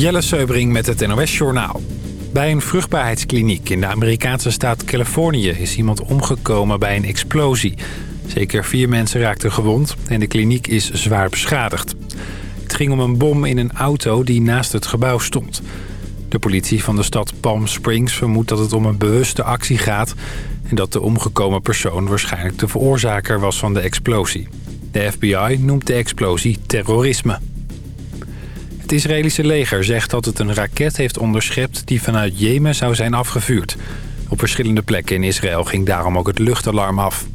Jelle Seubring met het NOS Journaal. Bij een vruchtbaarheidskliniek in de Amerikaanse staat Californië... is iemand omgekomen bij een explosie. Zeker vier mensen raakten gewond en de kliniek is zwaar beschadigd. Het ging om een bom in een auto die naast het gebouw stond. De politie van de stad Palm Springs vermoedt dat het om een bewuste actie gaat... en dat de omgekomen persoon waarschijnlijk de veroorzaker was van de explosie. De FBI noemt de explosie terrorisme. Het Israëlische leger zegt dat het een raket heeft onderschept... die vanuit Jemen zou zijn afgevuurd. Op verschillende plekken in Israël ging daarom ook het luchtalarm af.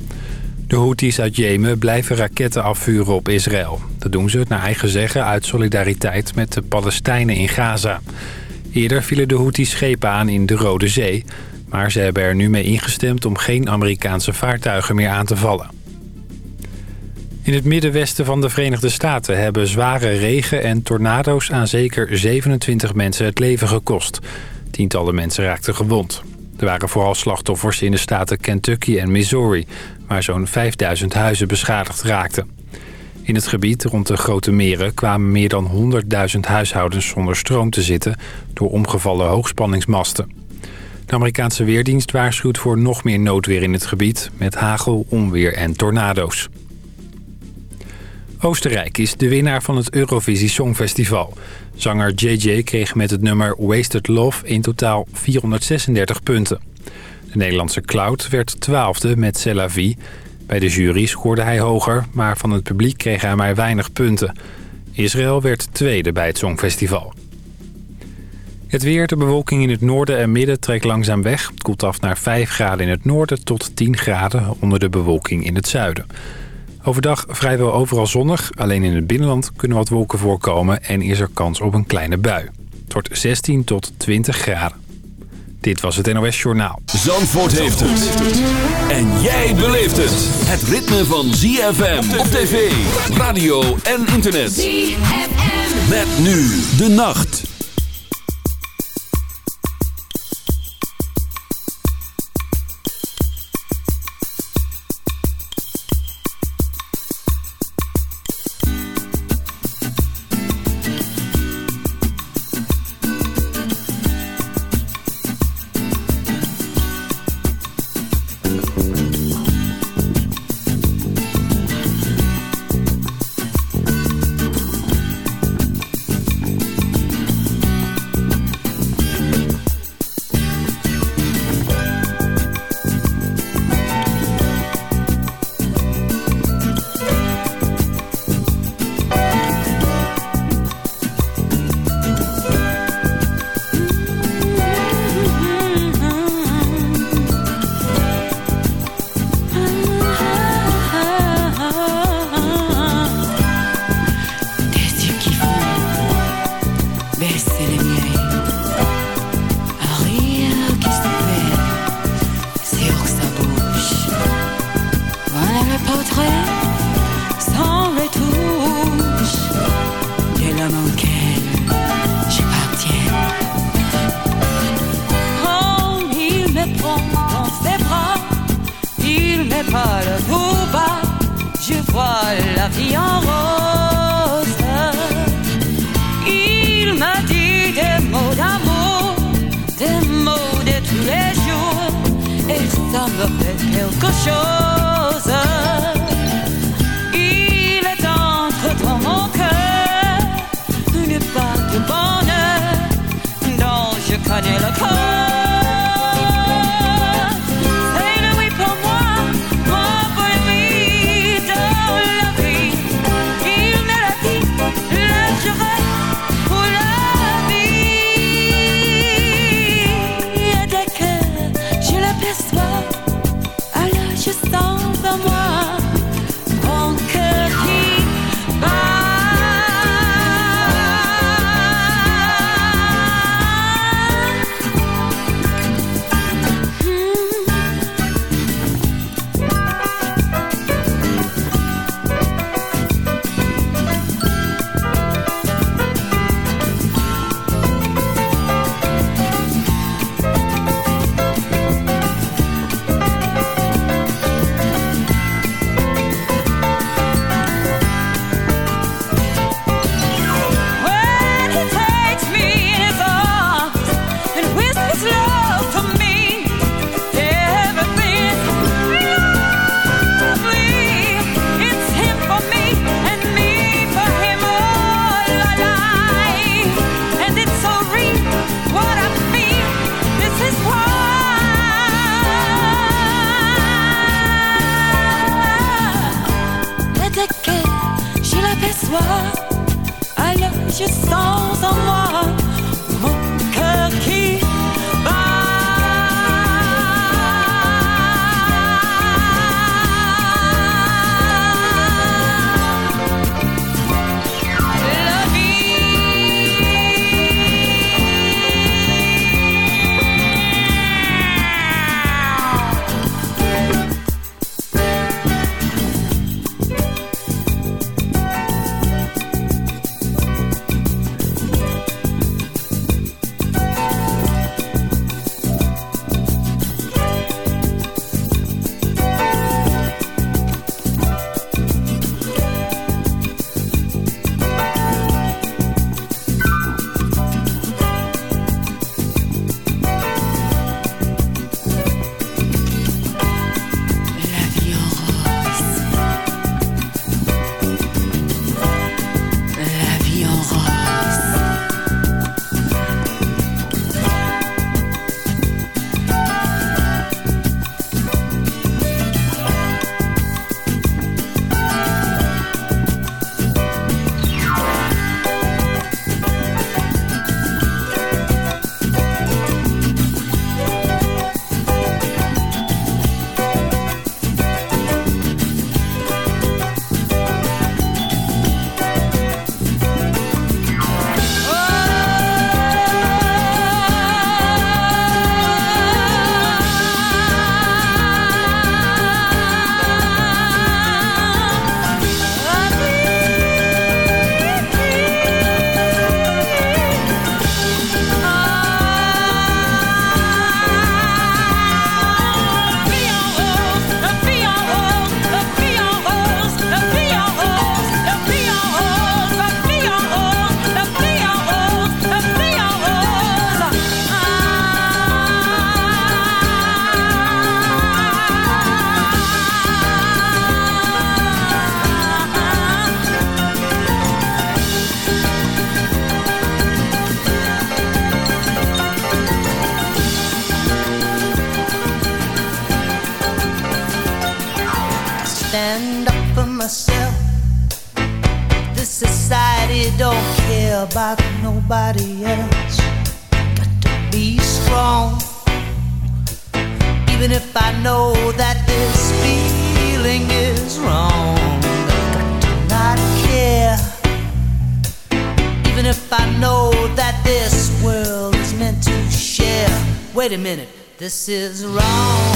De Houthis uit Jemen blijven raketten afvuren op Israël. Dat doen ze, naar eigen zeggen, uit solidariteit met de Palestijnen in Gaza. Eerder vielen de Houthis schepen aan in de Rode Zee... maar ze hebben er nu mee ingestemd om geen Amerikaanse vaartuigen meer aan te vallen. In het middenwesten van de Verenigde Staten hebben zware regen en tornado's aan zeker 27 mensen het leven gekost. Tientallen mensen raakten gewond. Er waren vooral slachtoffers in de staten Kentucky en Missouri, waar zo'n 5000 huizen beschadigd raakten. In het gebied rond de grote meren kwamen meer dan 100.000 huishoudens zonder stroom te zitten door omgevallen hoogspanningsmasten. De Amerikaanse Weerdienst waarschuwt voor nog meer noodweer in het gebied met hagel, onweer en tornado's. Oostenrijk is de winnaar van het Eurovisie Songfestival. Zanger JJ kreeg met het nummer Wasted Love in totaal 436 punten. De Nederlandse Cloud werd twaalfde met C'est la vie. Bij de jury scoorde hij hoger, maar van het publiek kreeg hij maar weinig punten. Israël werd tweede bij het Songfestival. Het weer, de bewolking in het noorden en midden trekt langzaam weg. Het koelt af naar 5 graden in het noorden tot 10 graden onder de bewolking in het zuiden. Overdag vrijwel overal zonnig. Alleen in het binnenland kunnen wat wolken voorkomen en is er kans op een kleine bui. Het wordt 16 tot 20 graden. Dit was het NOS Journaal. Zandvoort heeft het. En jij beleeft het. Het ritme van ZFM op tv, radio en internet. ZFM. Met nu de nacht. Quelque chose. This is wrong.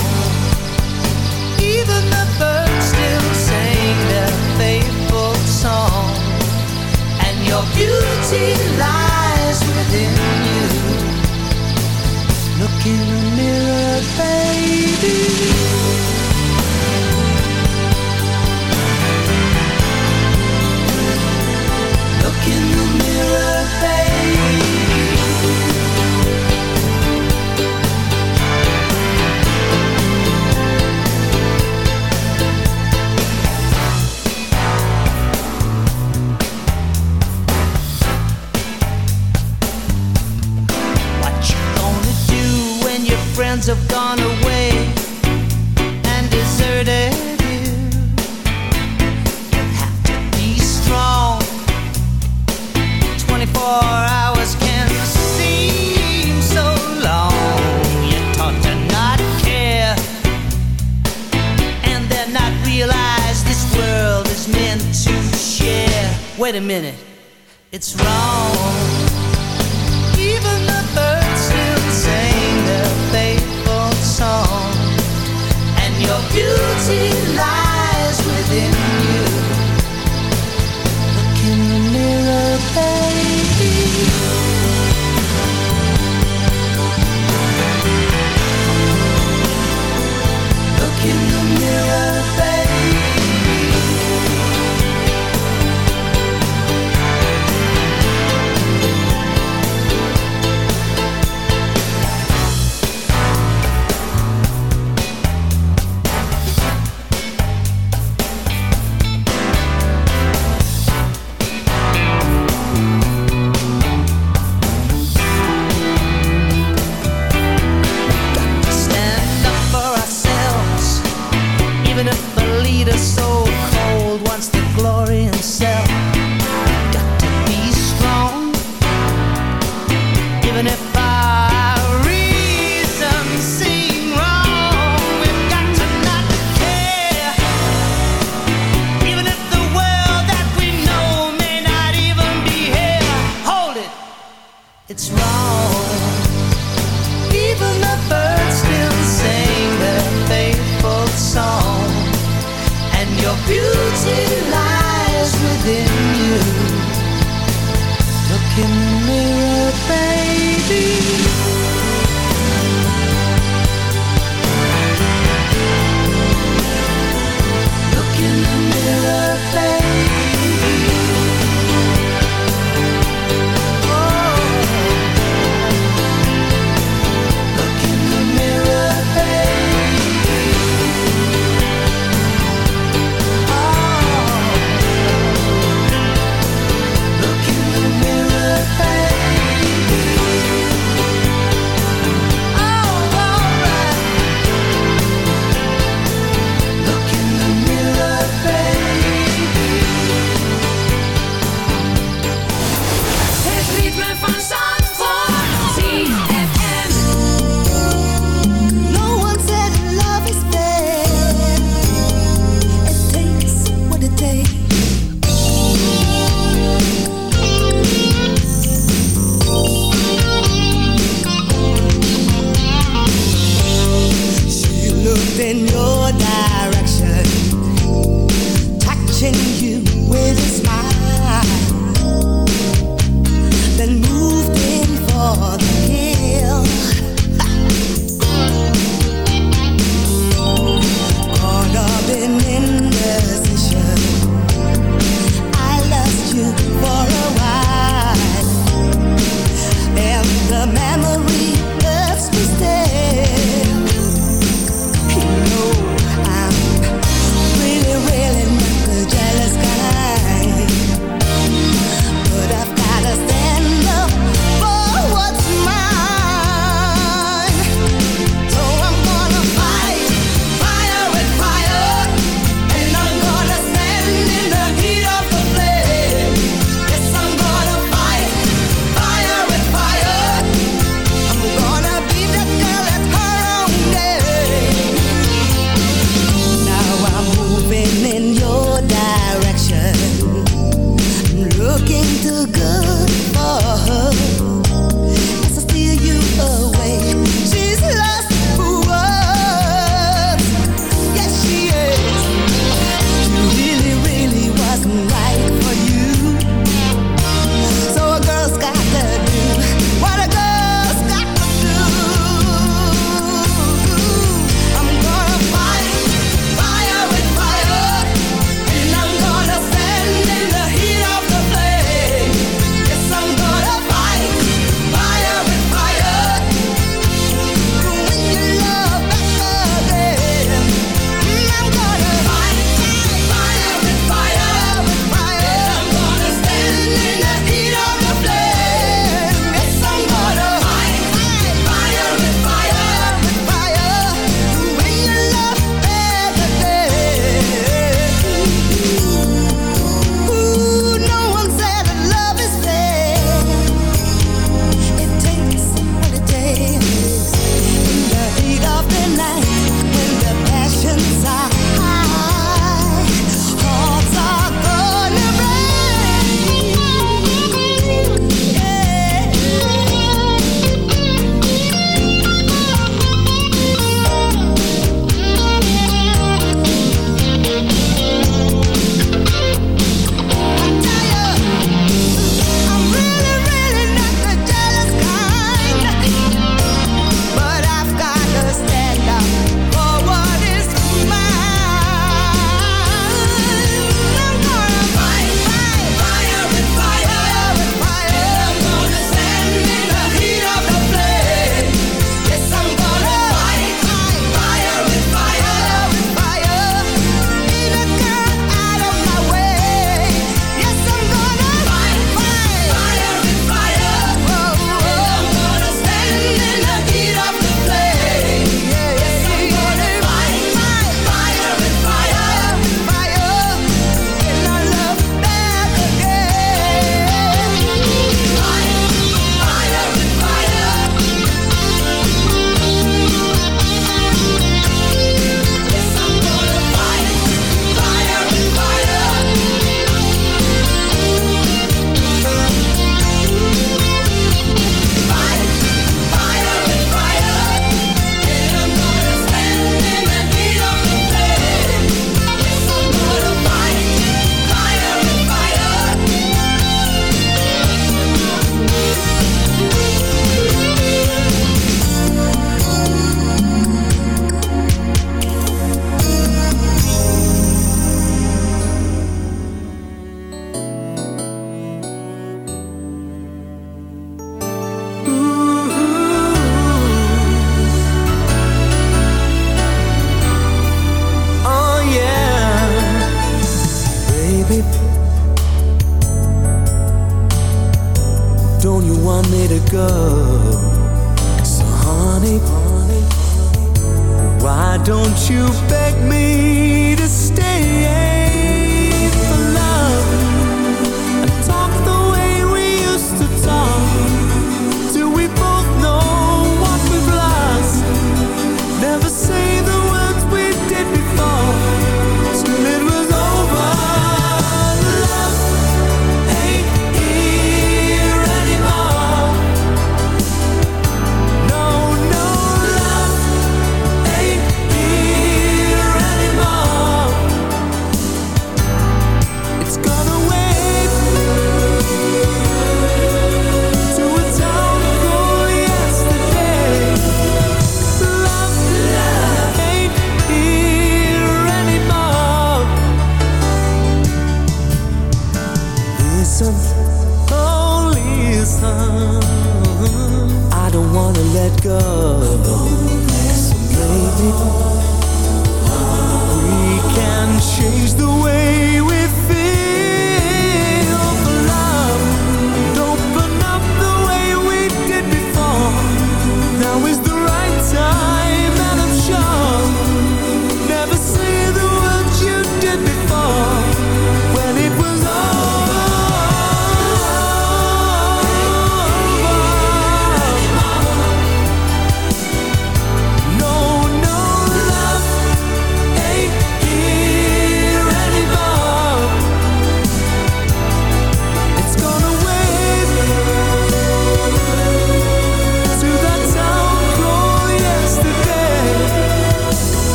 Meant to share. Wait a minute, it's wrong. Even the birds still sing their faith song, and your beauty lies within you. Look in the mirror, baby.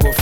for a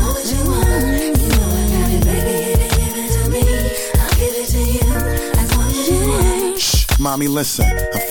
Mommy, listen. I feel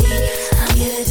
It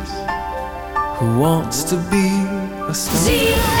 who wants to be a star.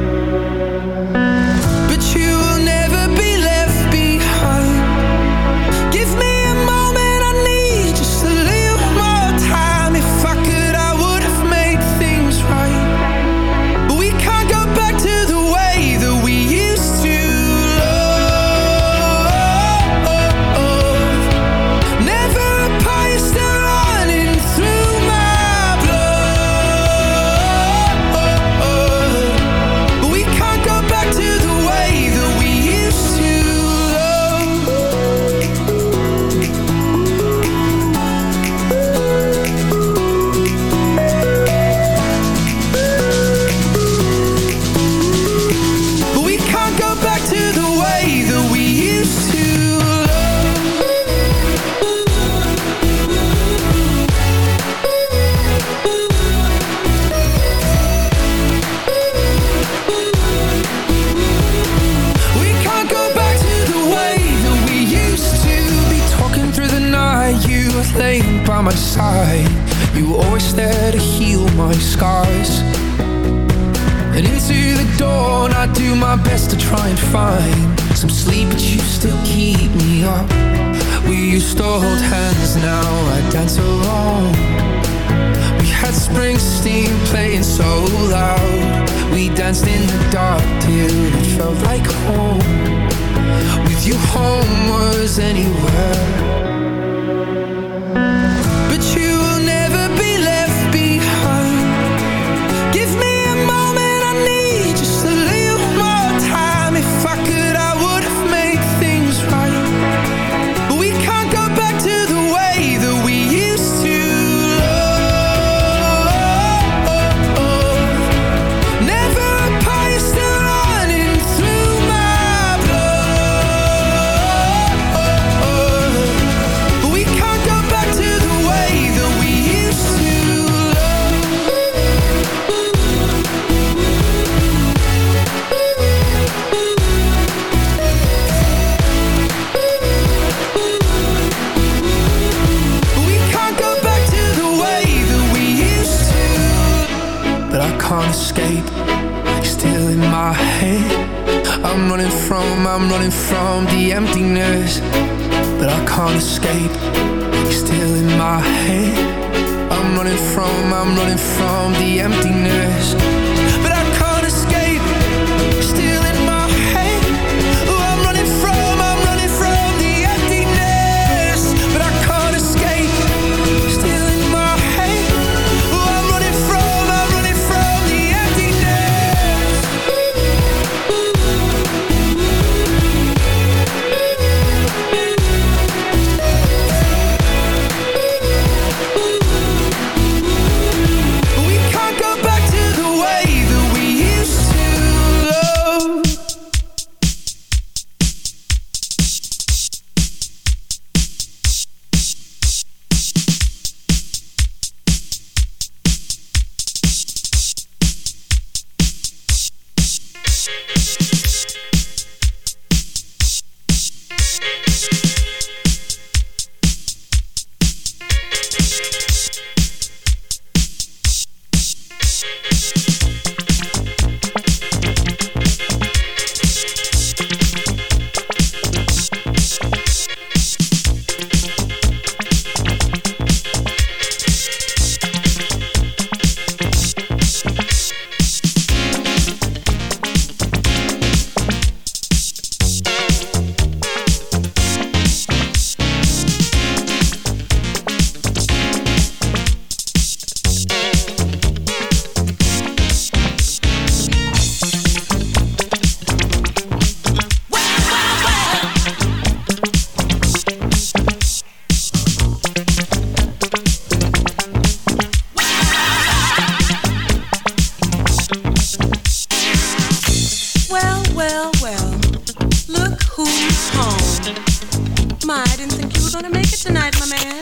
Gonna make it tonight, my man?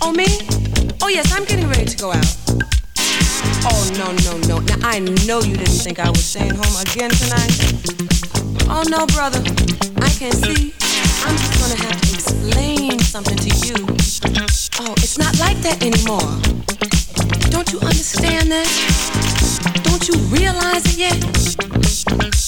Oh, me? Oh, yes, I'm getting ready to go out. Oh, no, no, no. Now, I know you didn't think I was staying home again tonight. Oh, no, brother. I can see. I'm just gonna have to explain something to you. Oh, it's not like that anymore. Don't you understand that? Don't you realize it yet?